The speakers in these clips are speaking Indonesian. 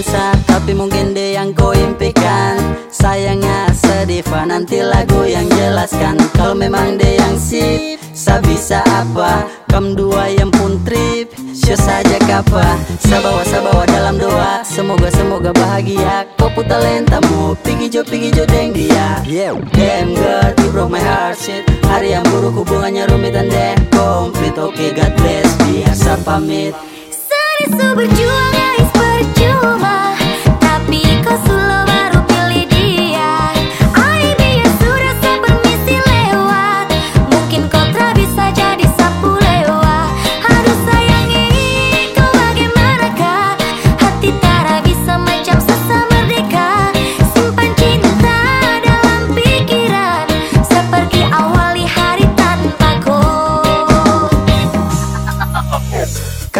dansa Tapi mungkin dia yang kau impikan Sayangnya sedih Nanti lagu yang jelaskan. Kalau memang dia yang sip Sa bisa apa? Kam dua yang pun trip Show saja kapa Sabawa sabawa dalam doa. Semoga semoga bahagia. Kau pun talentamu Pigi jo pigi jo deng dia. Yeah. Damn girl you broke my heart shit. Hari yang buruk hubungannya rumit dan deh Komplit Oke okay, God bless Biasa pamit. Serius berjuang guys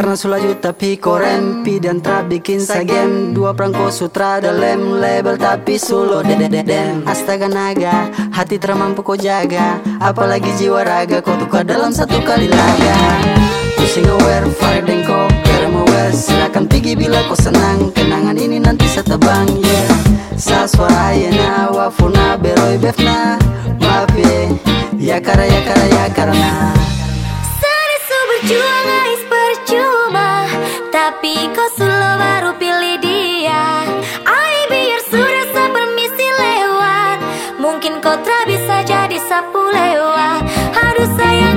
Karena sulaju tapi korempi dan tak bikin sagem Dua perangko sutra dalam label tapi sulo dedededen Astaga naga, hati termampu kau jaga. Apalagi jiwa raga kau tukar dalam satu kali laga. Pusing aware, fire dan kau kerem aware. Silakan pergi bila kau senang Kenangan ini nanti saya tebang yeah. Sa suara na wafuna beroi befna. Maaf ya kara ya kara ya karena sapu lewa. Harus saya